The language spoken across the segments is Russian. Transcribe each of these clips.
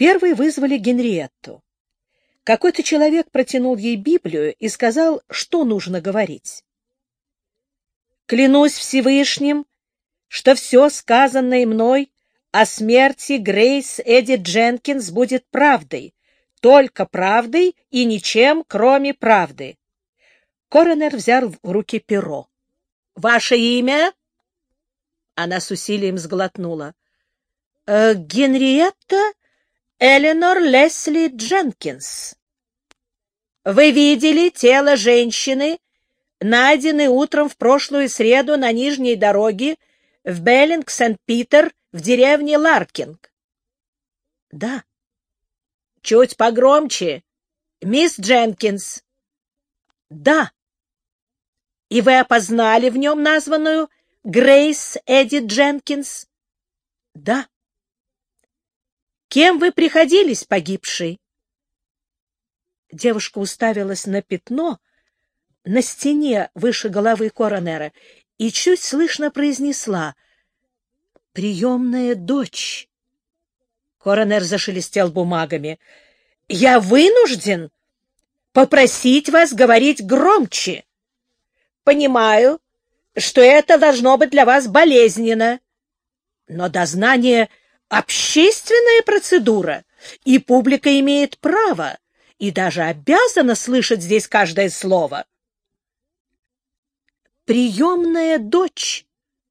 Первый вызвали Генриетту. Какой-то человек протянул ей Библию и сказал, что нужно говорить. «Клянусь Всевышним, что все сказанное мной о смерти Грейс Эдди Дженкинс будет правдой, только правдой и ничем, кроме правды». Коронер взял в руки перо. «Ваше имя?» Она с усилием сглотнула. «Э, «Генриетта Эленор Лесли Дженкинс. Вы видели тело женщины, найденной утром в прошлую среду на нижней дороге в Беллинг-Сент-Питер в деревне Ларкинг? — Да. — Чуть погромче. Мисс Дженкинс. — Да. — И вы опознали в нем названную Грейс Эдди Дженкинс? — Да. Кем вы приходились, погибший? Девушка уставилась на пятно на стене выше головы коронера и чуть слышно произнесла «Приемная дочь». Коронер зашелестел бумагами. «Я вынужден попросить вас говорить громче. Понимаю, что это должно быть для вас болезненно, но дознание общественная процедура, и публика имеет право и даже обязана слышать здесь каждое слово. «Приемная дочь»,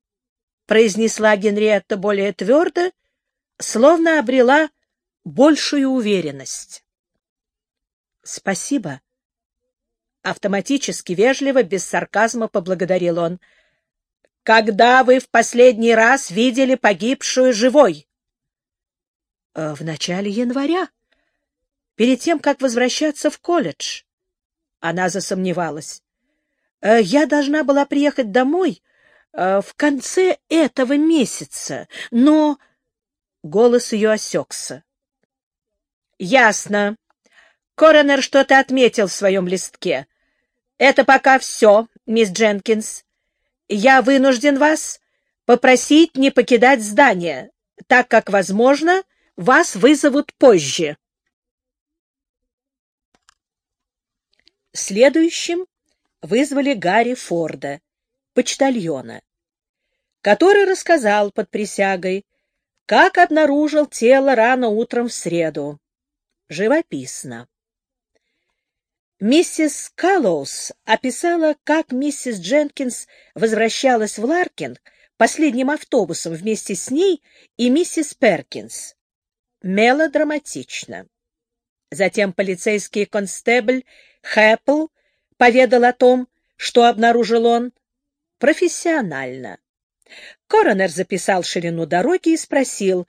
— произнесла Генриетта более твердо, словно обрела большую уверенность. «Спасибо». Автоматически, вежливо, без сарказма поблагодарил он. «Когда вы в последний раз видели погибшую живой?» Э, в начале января, перед тем, как возвращаться в колледж. Она засомневалась. Э, я должна была приехать домой э, в конце этого месяца, но... Голос ее осекся. — Ясно. Коронер что-то отметил в своем листке. Это пока все, мисс Дженкинс. Я вынужден вас попросить не покидать здание, так как, возможно, вас вызовут позже. Следующим вызвали Гарри Форда, почтальона, который рассказал под присягой, как обнаружил тело рано утром в среду. Живописно. Миссис Каллоус описала, как миссис Дженкинс возвращалась в Ларкинг последним автобусом вместе с ней и миссис Перкинс мелодраматично. Затем полицейский констебль Хэппл поведал о том, что обнаружил он, профессионально. Коронер записал ширину дороги и спросил,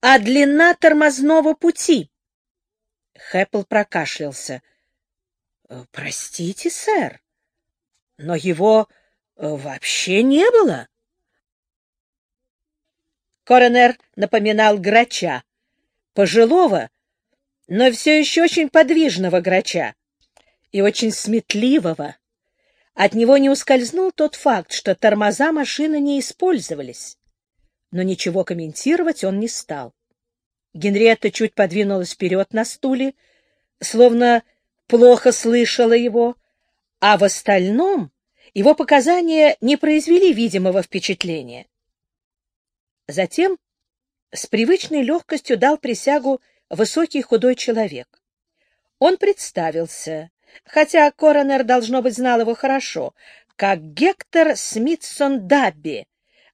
а длина тормозного пути? Хэппл прокашлялся. «Э, — Простите, сэр, но его э, вообще не было. Коронер напоминал грача, пожилого, но все еще очень подвижного грача и очень сметливого. От него не ускользнул тот факт, что тормоза машины не использовались. Но ничего комментировать он не стал. Генриетта чуть подвинулась вперед на стуле, словно плохо слышала его, а в остальном его показания не произвели видимого впечатления. Затем с привычной легкостью дал присягу высокий худой человек. Он представился, хотя коронер, должно быть, знал его хорошо, как Гектор Смитсон Дабби,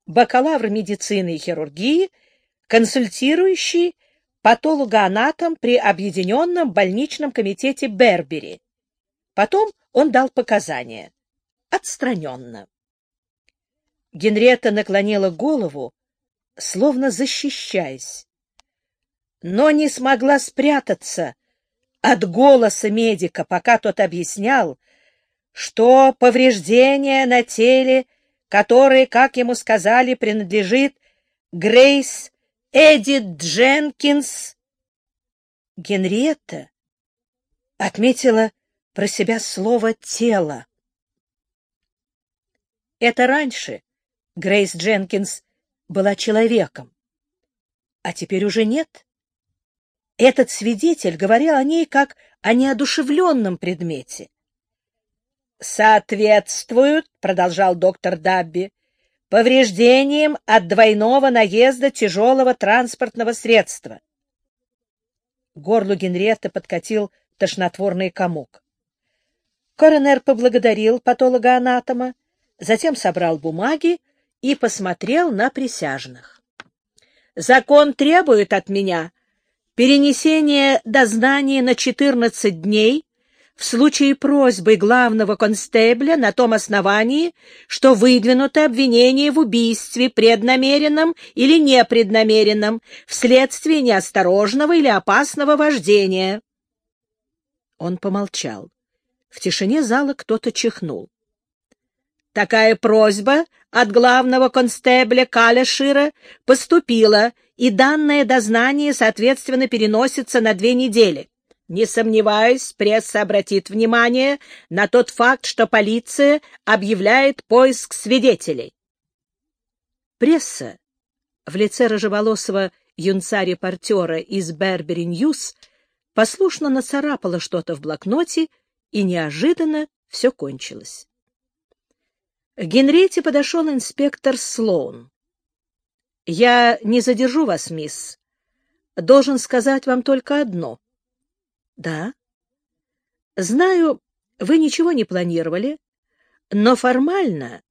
бакалавр медицины и хирургии, консультирующий патологоанатом при Объединенном больничном комитете Бербери. Потом он дал показания. Отстраненно. Генрета наклонила голову, словно защищаясь, но не смогла спрятаться от голоса медика, пока тот объяснял, что повреждение на теле, которое, как ему сказали, принадлежит Грейс Эдит Дженкинс, Генриетта отметила про себя слово «тело». Это раньше Грейс Дженкинс была человеком, а теперь уже нет. Этот свидетель говорил о ней как о неодушевленном предмете. «Соответствуют, — продолжал доктор Дабби, — повреждениям от двойного наезда тяжелого транспортного средства». Горлу Генриетты подкатил тошнотворный комок. Коронер поблагодарил патологоанатома, затем собрал бумаги и посмотрел на присяжных. «Закон требует от меня перенесения дознания на 14 дней в случае просьбы главного констебля на том основании, что выдвинуто обвинение в убийстве преднамеренном или непреднамеренном вследствие неосторожного или опасного вождения». Он помолчал. В тишине зала кто-то чихнул. Такая просьба от главного констебля Калешира поступила, и данное дознание, соответственно, переносится на две недели. Не сомневаюсь, пресса обратит внимание на тот факт, что полиция объявляет поиск свидетелей. Пресса в лице рыжеволосого юнца-репортера из Бербери Ньюс послушно нацарапала что-то в блокноте и неожиданно все кончилось. К Генриетте подошел инспектор Слоун. — Я не задержу вас, мисс. Должен сказать вам только одно. — Да. — Знаю, вы ничего не планировали, но формально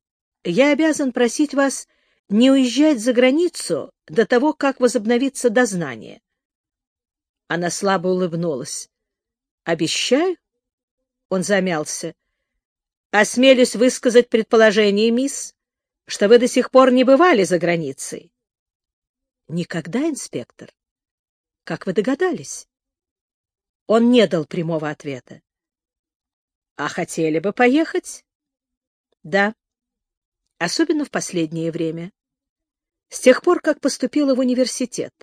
я обязан просить вас не уезжать за границу до того, как возобновится дознание. Она слабо улыбнулась. — Обещаю? Он замялся. «Осмелюсь высказать предположение, мисс, что вы до сих пор не бывали за границей». «Никогда, инспектор? Как вы догадались?» Он не дал прямого ответа. «А хотели бы поехать?» «Да, особенно в последнее время. С тех пор, как поступила в университет.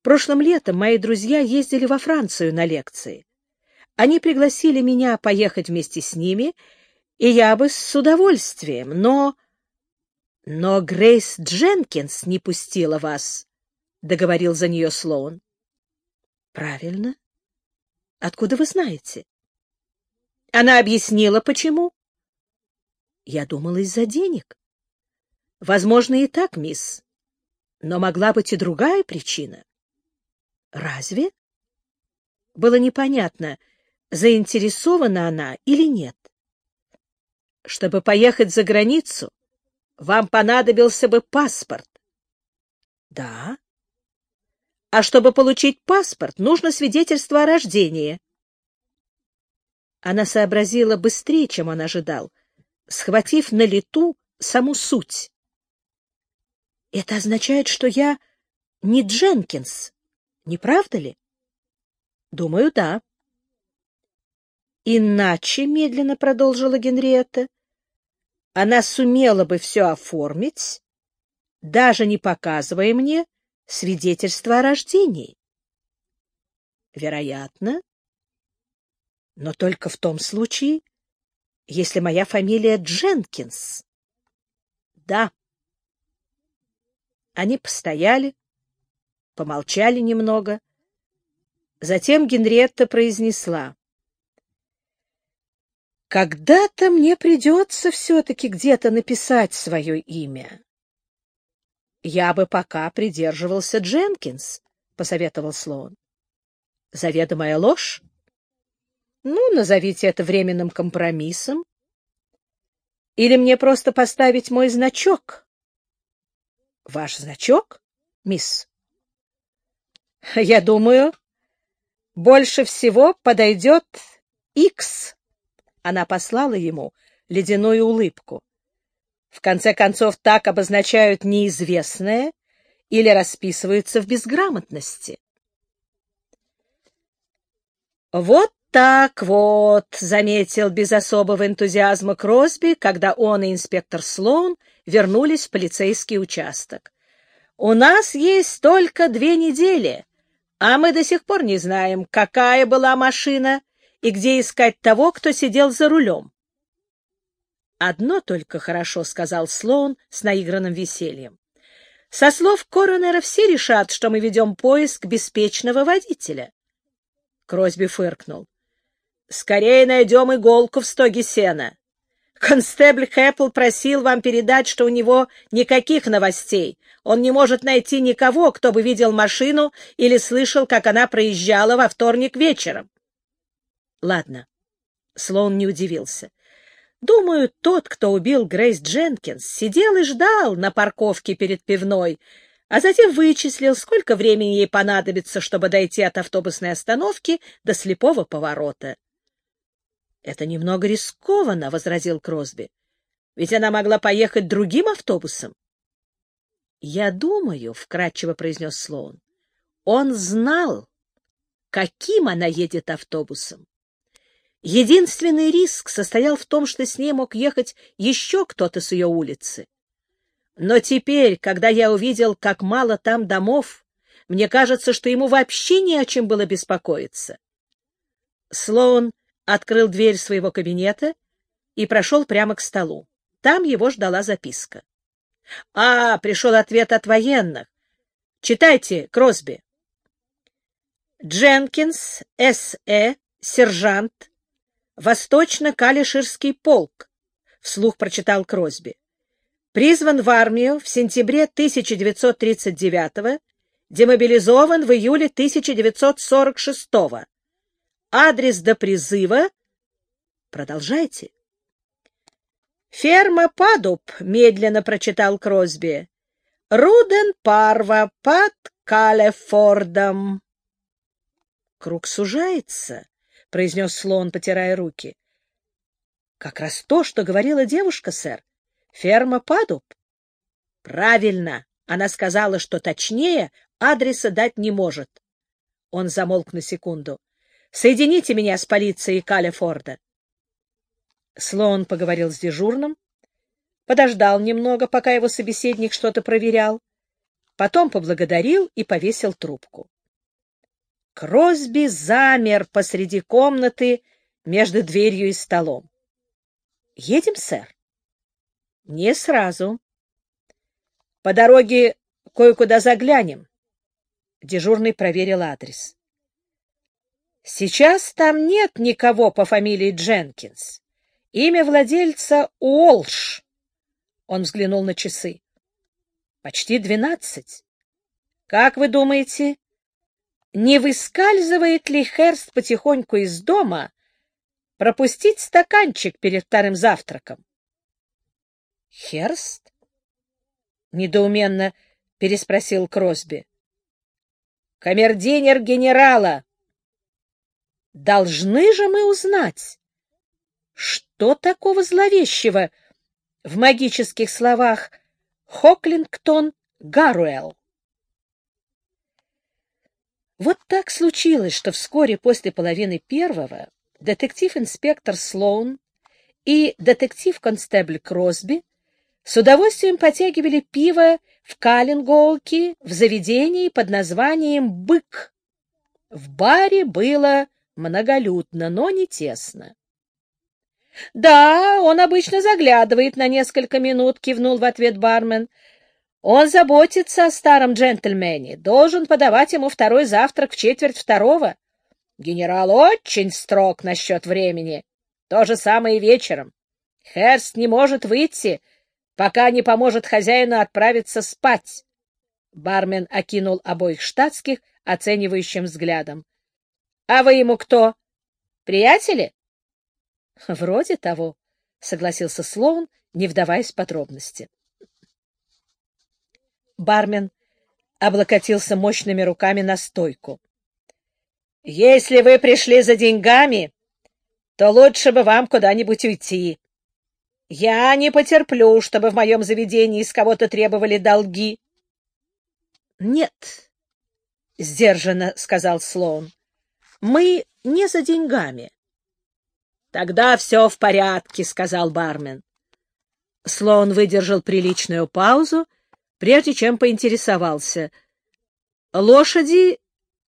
Прошлым летом мои друзья ездили во Францию на лекции. Они пригласили меня поехать вместе с ними, и я бы с удовольствием, но... Но Грейс Дженкинс не пустила вас, — договорил за нее Слоун. — Правильно. Откуда вы знаете? Она объяснила, почему. Я думала, из-за денег. Возможно, и так, мисс. Но могла быть и другая причина. Разве? Было непонятно, заинтересована она или нет. Чтобы поехать за границу, вам понадобился бы паспорт. Да. А чтобы получить паспорт, нужно свидетельство о рождении. Она сообразила быстрее, чем он ожидал, схватив на лету саму суть. Это означает, что я не Дженкинс, не правда ли? Думаю, да. Иначе, — медленно продолжила Генриетта, — она сумела бы все оформить, даже не показывая мне свидетельство о рождении. Вероятно, но только в том случае, если моя фамилия Дженкинс. Да. Они постояли, помолчали немного. Затем Генриетта произнесла. Когда-то мне придется все-таки где-то написать свое имя. — Я бы пока придерживался Дженкинс, — посоветовал Слоун. — Заведомая ложь? Ну, назовите это временным компромиссом. Или мне просто поставить мой значок? — Ваш значок, мисс? — Я думаю, больше всего подойдет Икс. Она послала ему ледяную улыбку. В конце концов, так обозначают неизвестное или расписываются в безграмотности. «Вот так вот», — заметил без особого энтузиазма Кросби, когда он и инспектор Слоун вернулись в полицейский участок. «У нас есть только две недели, а мы до сих пор не знаем, какая была машина и где искать того, кто сидел за рулем. «Одно только хорошо», — сказал Слоун с наигранным весельем. Со слов коронера все решат, что мы ведем поиск беспечного водителя. Кросби фыркнул. — Скорее найдем иголку в стоге сена. Констебль Хэппл просил вам передать, что у него никаких новостей. Он не может найти никого, кто бы видел машину или слышал, как она проезжала во вторник вечером. Ладно. Слоун не удивился. Думаю, тот, кто убил Грейс Дженкинс, сидел и ждал на парковке перед пивной, а затем вычислил, сколько времени ей понадобится, чтобы дойти от автобусной остановки до слепого поворота. — Это немного рискованно, — возразил Кросби. — Ведь она могла поехать другим автобусом. — Я думаю, — вкратчиво произнес Слоун, — он знал, каким она едет автобусом. Единственный риск состоял в том, что с ней мог ехать еще кто-то с ее улицы. Но теперь, когда я увидел, как мало там домов, мне кажется, что ему вообще не о чем было беспокоиться. Слоун открыл дверь своего кабинета и прошел прямо к столу. Там его ждала записка. — А, пришел ответ от военных. Читайте, Кросби. Дженкинс, С.Э., сержант, Восточно-Калиширский полк, — вслух прочитал Кросби. Призван в армию в сентябре 1939 демобилизован в июле 1946 -го. Адрес до призыва... Продолжайте. «Ферма Падуб», — медленно прочитал Кросби. «Руден Парва под Калефордом». Круг сужается, — произнес слон, потирая руки. — Как раз то, что говорила девушка, сэр. Ферма Падуб. — Правильно. Она сказала, что точнее адреса дать не может. Он замолк на секунду. — Соедините меня с полицией Калифорда. Слоун поговорил с дежурным, подождал немного, пока его собеседник что-то проверял, потом поблагодарил и повесил трубку. Кросби замер посреди комнаты между дверью и столом. — Едем, сэр? — Не сразу. — По дороге кое-куда заглянем. Дежурный проверил адрес. — Сейчас там нет никого по фамилии Дженкинс. Имя владельца Уолш. Он взглянул на часы. — Почти двенадцать. Как вы думаете, не выскальзывает ли Херст потихоньку из дома пропустить стаканчик перед вторым завтраком? — Херст? — недоуменно переспросил Кросби. — Камердинер генерала. — Должны же мы узнать, что такого зловещего в магических словах Хоклингтон Гаруэлл. Вот так случилось, что вскоре после половины первого детектив-инспектор Слоун и детектив-констебль Кросби с удовольствием потягивали пиво в Каллингоуке в заведении под названием «Бык». В баре было многолюдно, но не тесно. — Да, он обычно заглядывает на несколько минут, — кивнул в ответ бармен. Он заботится о старом джентльмене, должен подавать ему второй завтрак в четверть второго. Генерал очень строг насчет времени. То же самое и вечером. Херст не может выйти, пока не поможет хозяину отправиться спать. Бармен окинул обоих штатских оценивающим взглядом. — А вы ему кто? Приятели? — Вроде того, — согласился Слоун, не вдаваясь в подробности. Бармен облокотился мощными руками на стойку. — Если вы пришли за деньгами, то лучше бы вам куда-нибудь уйти. Я не потерплю, чтобы в моем заведении из кого-то требовали долги. — Нет, — сдержанно сказал Слоун, — мы не за деньгами. — Тогда все в порядке, — сказал бармен. Слоун выдержал приличную паузу прежде чем поинтересовался, лошади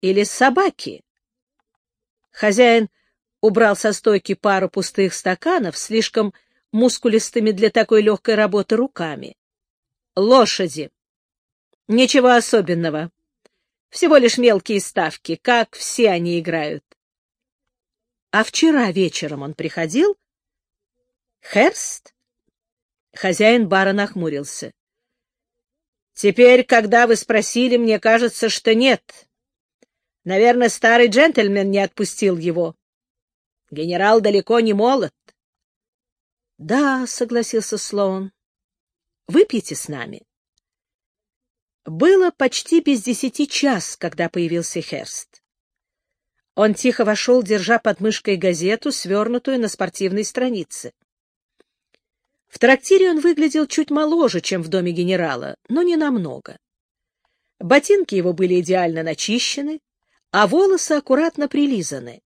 или собаки? Хозяин убрал со стойки пару пустых стаканов, слишком мускулистыми для такой легкой работы руками. Лошади. Ничего особенного. Всего лишь мелкие ставки, как все они играют. А вчера вечером он приходил? Херст? Хозяин бара нахмурился. Теперь, когда вы спросили, мне кажется, что нет. Наверное, старый джентльмен не отпустил его. Генерал далеко не молод. — Да, — согласился Слоун. — Выпьете с нами. Было почти без десяти час, когда появился Херст. Он тихо вошел, держа под мышкой газету, свернутую на спортивной странице. В трактире он выглядел чуть моложе, чем в доме генерала, но не намного. Ботинки его были идеально начищены, а волосы аккуратно прилизаны.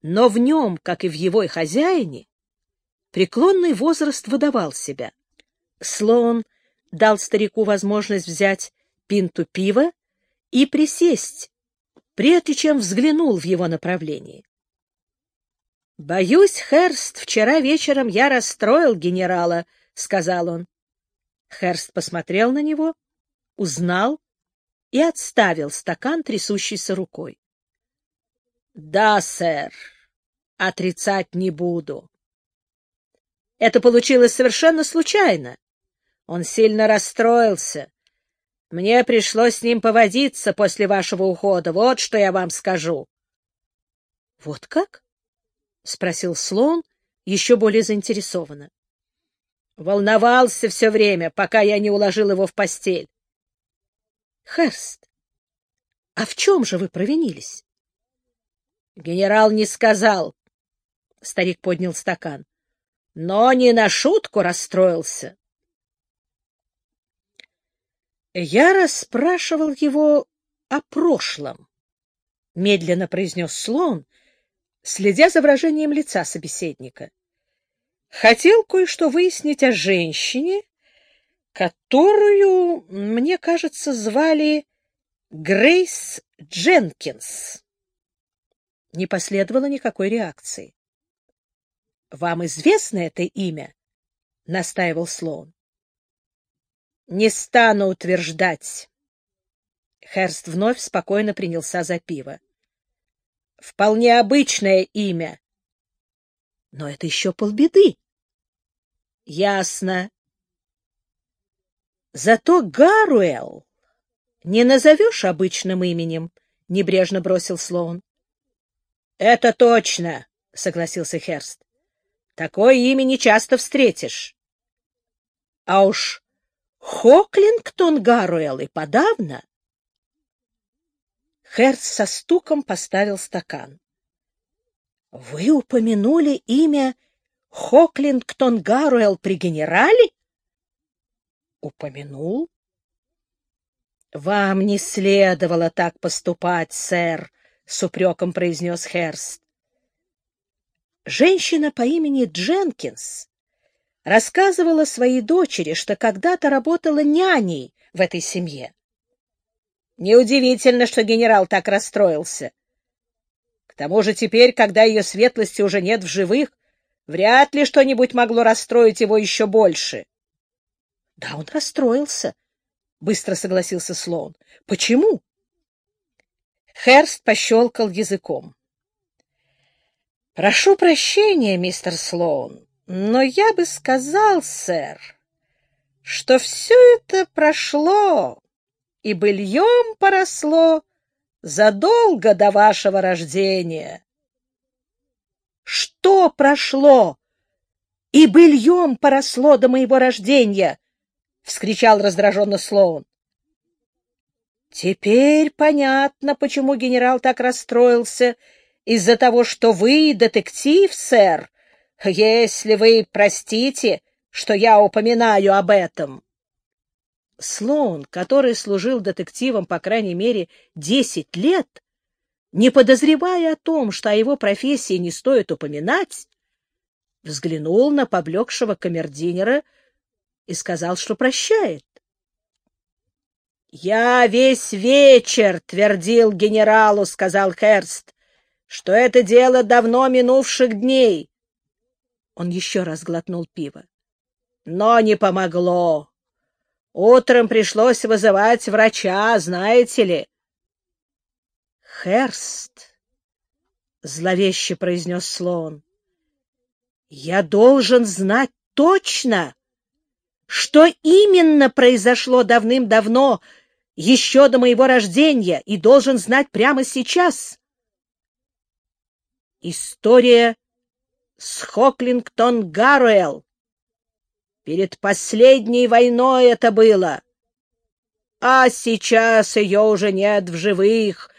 Но в нем, как и в его хозяине, преклонный возраст выдавал себя. Слоун дал старику возможность взять пинту пива и присесть, прежде чем взглянул в его направлении. «Боюсь, Херст, вчера вечером я расстроил генерала», — сказал он. Херст посмотрел на него, узнал и отставил стакан трясущейся рукой. — Да, сэр, отрицать не буду. Это получилось совершенно случайно. Он сильно расстроился. Мне пришлось с ним поводиться после вашего ухода. Вот что я вам скажу. — Вот как? — спросил слон еще более заинтересованно. Волновался все время, пока я не уложил его в постель. — Херст, а в чем же вы провинились? — Генерал не сказал. Старик поднял стакан. — Но не на шутку расстроился. Я расспрашивал его о прошлом, — медленно произнес слон, следя за выражением лица собеседника. Хотел кое-что выяснить о женщине, которую, мне кажется, звали Грейс Дженкинс. Не последовало никакой реакции. — Вам известно это имя? — настаивал Слоун. — Не стану утверждать. Херст вновь спокойно принялся за пиво. Вполне обычное имя. Но это еще полбеды. Ясно. Зато Гаруэлл не назовешь обычным именем, — небрежно бросил Слоун. — Это точно, — согласился Херст. — Такое имя не часто встретишь. А уж Хоклингтон Гаруэлл и подавно. Херц со стуком поставил стакан. — Вы упомянули имя Хоклингтон Гаруэлл при генерале? — Упомянул. — Вам не следовало так поступать, сэр, — с упреком произнес Херст. Женщина по имени Дженкинс рассказывала своей дочери, что когда-то работала няней в этой семье. Неудивительно, что генерал так расстроился. К тому же теперь, когда ее светлости уже нет в живых, вряд ли что-нибудь могло расстроить его еще больше. — Да, он расстроился, — быстро согласился Слоун. — Почему? Херст пощелкал языком. — Прошу прощения, мистер Слоун, но я бы сказал, сэр, что все это прошло и быльем поросло задолго до вашего рождения. — Что прошло? И быльем поросло до моего рождения! — вскричал раздраженно Слоун. Теперь понятно, почему генерал так расстроился из-за того, что вы детектив, сэр, если вы простите, что я упоминаю об этом. Слоун, который служил детективом по крайней мере десять лет, не подозревая о том, что о его профессии не стоит упоминать, взглянул на поблекшего камердинера и сказал, что прощает. «Я весь вечер твердил генералу, — сказал Херст, — что это дело давно минувших дней». Он еще раз глотнул пиво. «Но не помогло. Утром пришлось вызывать врача, знаете ли. — Херст, — зловеще произнес Слоун, — я должен знать точно, что именно произошло давным-давно, еще до моего рождения, и должен знать прямо сейчас. История с Хоклингтон Гаруэлл. Перед последней войной это было. А сейчас ее уже нет в живых.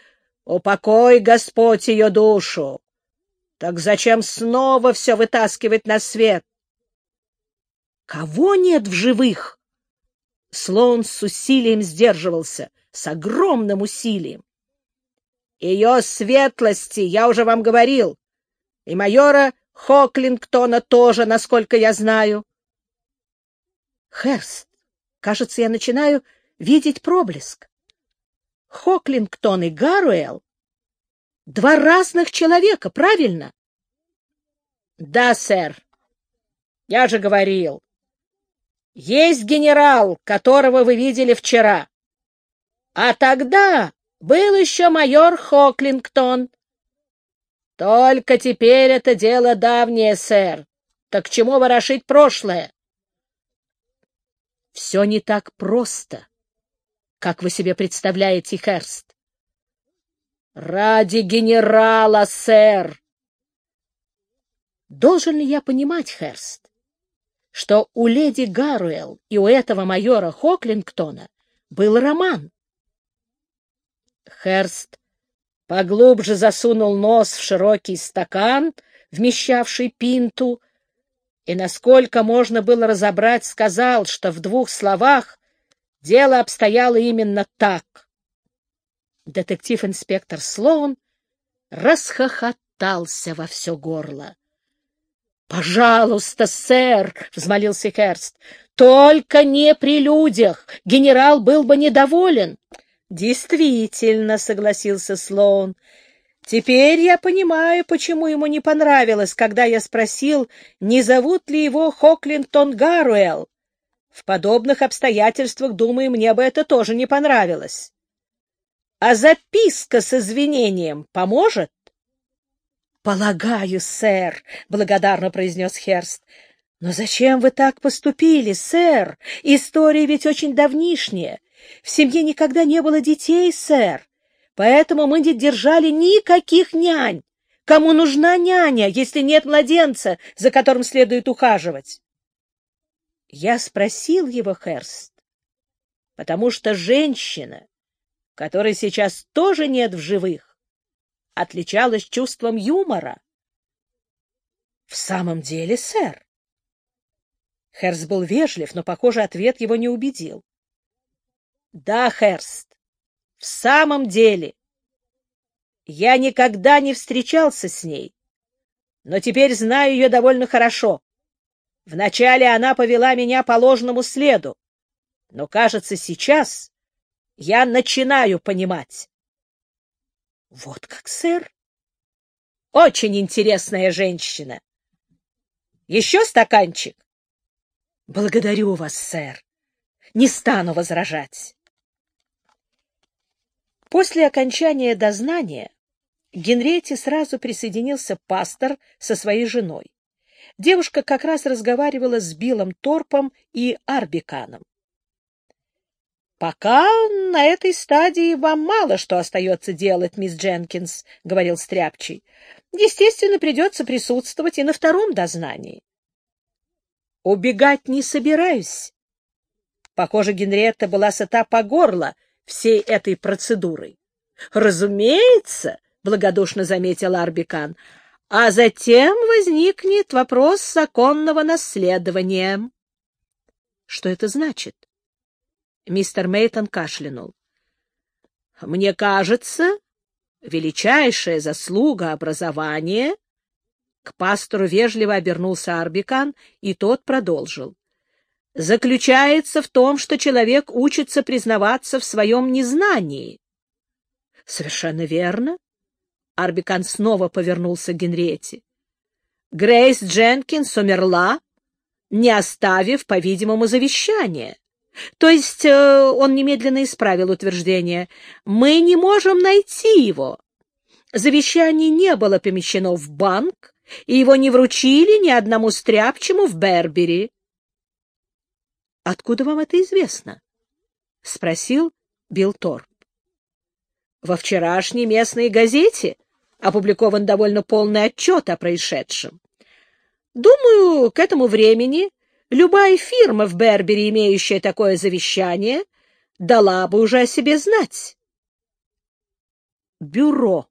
Упокой, Господь, ее душу. Так зачем снова все вытаскивать на свет? Кого нет в живых? Слоун с усилием сдерживался, с огромным усилием. Ее светлости, я уже вам говорил, и майора Хоклингтона тоже, насколько я знаю. Херст, кажется, я начинаю видеть проблеск. Хоклингтон и Гаруэлл — два разных человека, правильно? — Да, сэр. Я же говорил. Есть генерал, которого вы видели вчера. А тогда был еще майор Хоклингтон. Только теперь это дело давнее, сэр. Так к чему ворошить прошлое? Все не так просто, как вы себе представляете, Херст. Ради генерала, сэр! Должен ли я понимать, Херст, что у леди Гаруэлл и у этого майора Хоклингтона был роман? Херст поглубже засунул нос в широкий стакан, вмещавший пинту, и, насколько можно было разобрать, сказал, что в двух словах дело обстояло именно так. Детектив-инспектор Слоун расхохотался во все горло. — Пожалуйста, сэр, — взмолился Херст, — только не при людях. Генерал был бы недоволен. — Действительно, — согласился Слоун, Теперь я понимаю, почему ему не понравилось, когда я спросил, не зовут ли его Хоклинтон Гаруэлл. В подобных обстоятельствах, думаю, мне бы это тоже не понравилось. А записка с извинением поможет? — Полагаю, сэр, — благодарно произнес Херст. — Но зачем вы так поступили, сэр? История ведь очень давнишняя. В семье никогда не было детей, сэр. Поэтому мы не держали никаких нянь. Кому нужна няня, если нет младенца, за которым следует ухаживать? Я спросил его, Херст, потому что женщина, которой сейчас тоже нет в живых, отличалась чувством юмора. — В самом деле, сэр? Херст был вежлив, но, похоже, ответ его не убедил. — Да, Херст, в самом деле, я никогда не встречался с ней, но теперь знаю ее довольно хорошо. Вначале она повела меня по ложному следу, но, кажется, сейчас я начинаю понимать. — Вот как, сэр? — Очень интересная женщина. — Еще стаканчик? — Благодарю вас, сэр. Не стану возражать. После окончания дознания Генриете сразу присоединился пастор со своей женой. Девушка как раз разговаривала с Биллом Торпом и Арбиканом. «Пока на этой стадии вам мало что остается делать, мисс Дженкинс», — говорил Стряпчий. «Естественно, придется присутствовать и на втором дознании». «Убегать не собираюсь». Похоже, Генриетта была сыта по горло всей этой процедурой. Разумеется, благодушно заметил Арбикан, а затем возникнет вопрос законного наследования. Что это значит? Мистер Мейтон кашлянул. Мне кажется, величайшая заслуга образования к пастору вежливо обернулся Арбикан, и тот продолжил заключается в том, что человек учится признаваться в своем незнании. — Совершенно верно. Арбикан снова повернулся к Генриетте. Грейс Дженкинс умерла, не оставив, по-видимому, завещания. То есть э, он немедленно исправил утверждение. Мы не можем найти его. Завещание не было помещено в банк, и его не вручили ни одному стряпчему в Бербери. — Откуда вам это известно? — спросил Билл Торп. — Во вчерашней местной газете опубликован довольно полный отчет о происшедшем. Думаю, к этому времени любая фирма в Бербери, имеющая такое завещание, дала бы уже о себе знать. Бюро.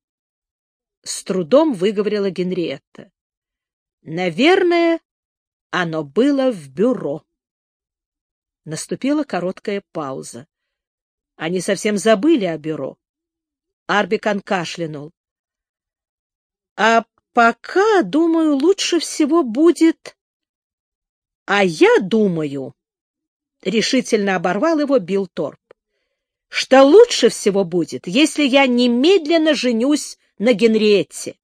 С трудом выговорила Генриетта. Наверное, оно было в бюро. Наступила короткая пауза. Они совсем забыли о бюро. Арбикан кашлянул. — А пока, думаю, лучше всего будет... — А я думаю, — решительно оборвал его Билл Торп, — что лучше всего будет, если я немедленно женюсь на Генриетте.